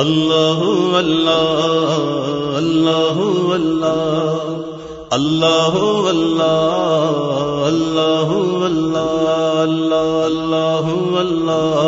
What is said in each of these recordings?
اللہ اللہ اللہ اللہ اللہ اللہ اللہ اللہ اللہ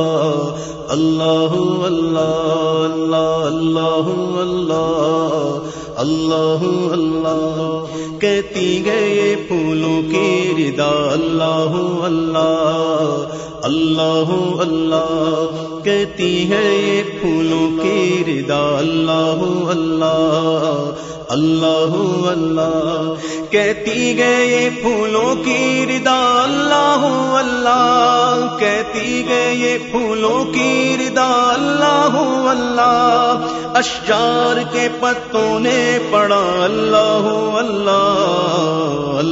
اللہ اللہ اللہ اللہ اللہ اللہ کہتی گئے پھولوں کی ردا، اللہ اللہ اللہ اللہ۔ کہتی ہے یہ پھولوں کی ردا، اللہ اللہ۔ اللہ اللہ کہتی گئے پھولوں کی ردا اللہ اللہ کہتی گئے پھولوں کی ردا اللہ اللہ اشجار کے پتوں نے پڑا اللہ اللہ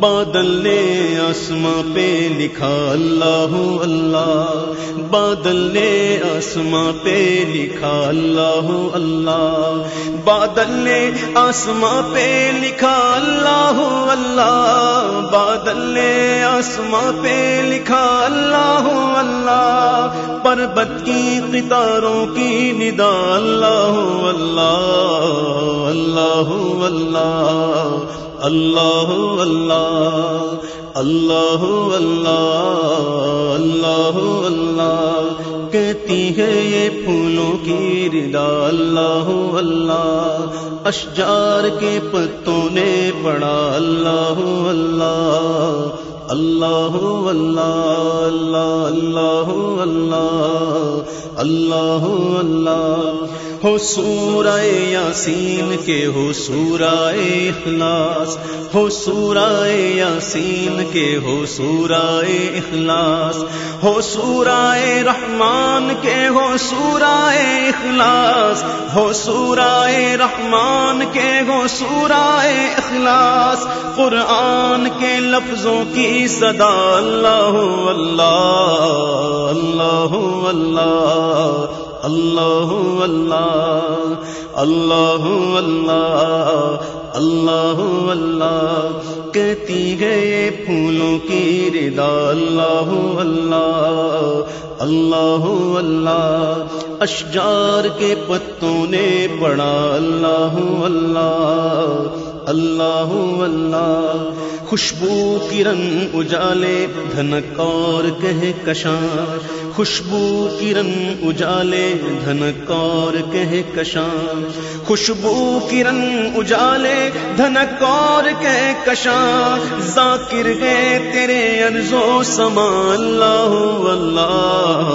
بادل نے آسماں پہ لکھا، اللہ اللہ۔ بادل نے آسماں پہ لکھا، اللہ اللہ۔ بادل نے آسماں پہ لکھا، اللہ اللہ۔ بادل نے آسماں پہ لکھا، اللہ اللہ۔ پربت کی قطاروں کی ندا، اللہ اللہ۔ اللہ اللہ۔ اللہ اللہ اللہ اللہ اللہ اللہ کہتی ہے یہ پھولوں کی ردا اللہ اللہ اشجار کے پتوں نے پڑا اللہ اللہ اللہ اللہ اللہ اللہ اللہ اللہ ہو سورہ یاسین کے ہو سورہ اخلاص ہو سورہ یاسین کے ہو سورہ اخلاص ہو سورہ رحمان کے ہو سورہ اخلاص ہو سورہ رحمان کے ہو سورہ اخلاص۔ قرآن کے لفظوں کی صدا، اللہ اللہ اللہ اللہ اللہ اللہ اللہ اللہ اللہ اللہ کہتی گئے پھولوں کی ردا اللہ اللہ اللہ اللہ اشجار کے پتوں نے پڑا اللہ اللہ اللہ اللہ خوشبو کرن اجالے دھنک اور کہ کشاں خوشبو کرن اجالے دھنک اور کہ کشاں۔ خوشبو کرن اجالے دھنک اور کشاں۔ ذاکر گئے تیرے ارزو سما۔ اللہ اللہ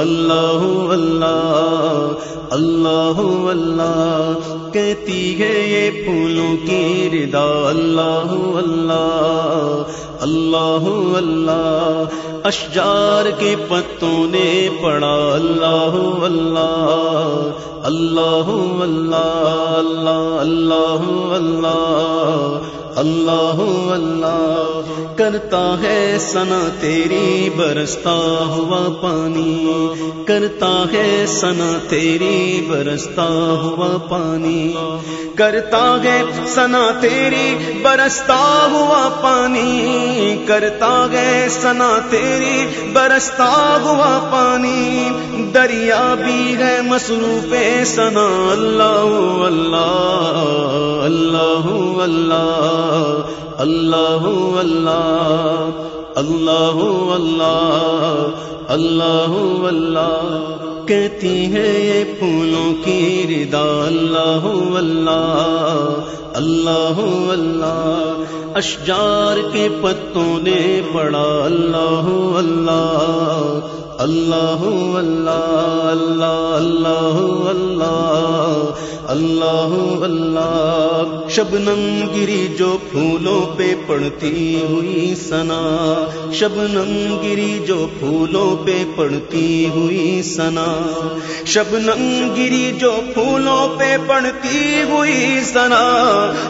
اللہ اللہ اللہ اللہ۔ کہتی ہے یہ پھولوں کی ردا۔ اللہ اللہ اللہ اللہ۔ اشجار کے پتوں نے پڑا۔ اللہ اللہ اللہ اللہ اللہ اللہ اللہ اللہ۔ کرتا ہے سنا تیری، برستا ہوا پانی۔ کرتا ہے سنا تیری، برستا ہوا پانی۔ کرتا ہے سنا تیری، برستا ہوا پانی۔ کرتا ہے سنا تیری، برستا ہوا پانی دریا بھی ہے مصروف سنا اللہ اللہ اللہ اللہ اللہ اللہ اللہ اللہ اللہ اللہ کہتی ہے یہ پھولوں کی ردا اللہ اللہ اللہ اللہ اشجار کے پتوں نے پڑا اللہ اللہ اللہ اللہ اللہ اللہ اللہ اللہ اللہ شبنم گری جو پھولوں پہ پڑتی ہوئی سنا شبنم گری جو پھولوں پہ پڑتی ہوئی سنا شبنم گری جو پھولوں پہ پڑتی ہوئی سنا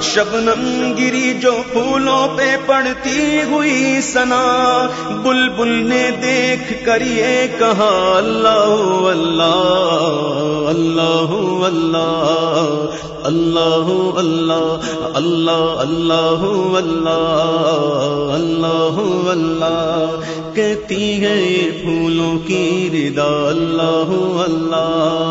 شبنم گری جو پھولوں پہ پڑتی ہوئی سنا بلبل نے دیکھ کر یہ کہا اللہ اللہ اللہ اللہ اللہ اللہ اللہ اللہ اللہ اللہ اللہ۔ کہتی ہے یہ پھولوں کی ردا، اللہ اللہ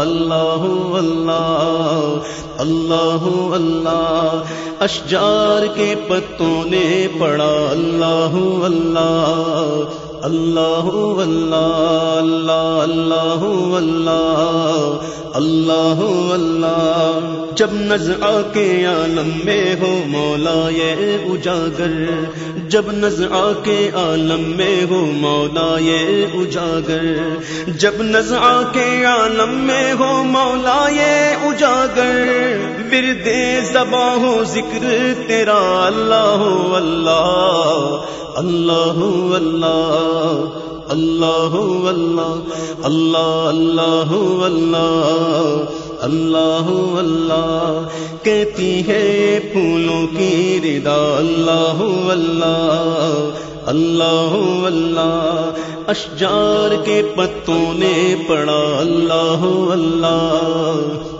اللہ اللہ اللہ اللہ اللہ۔ اشجار کے پتوں نے پڑا، اللہ اللہ۔ اللہ اللہ اللہ اللہ اللہ اللہ جب نظر آ کے عالم میں ہو مولا یہ اجاگر جب نظر آ کے عالم میں ہو مولا یہ اجاگر جب نظر آ کے عالم میں ہو مولا یہ اجاگر بردے زباں ہو ذکر تیرا اللہ اللہ اللہ اللہ اللہ اللہ اللہ اللہ اللہ اللہ، کہتی ہے پھولوں کی ردا، اللہ اللہ اللہ اللہ، اشجار کے پتوں نے پڑا، اللہ اللہ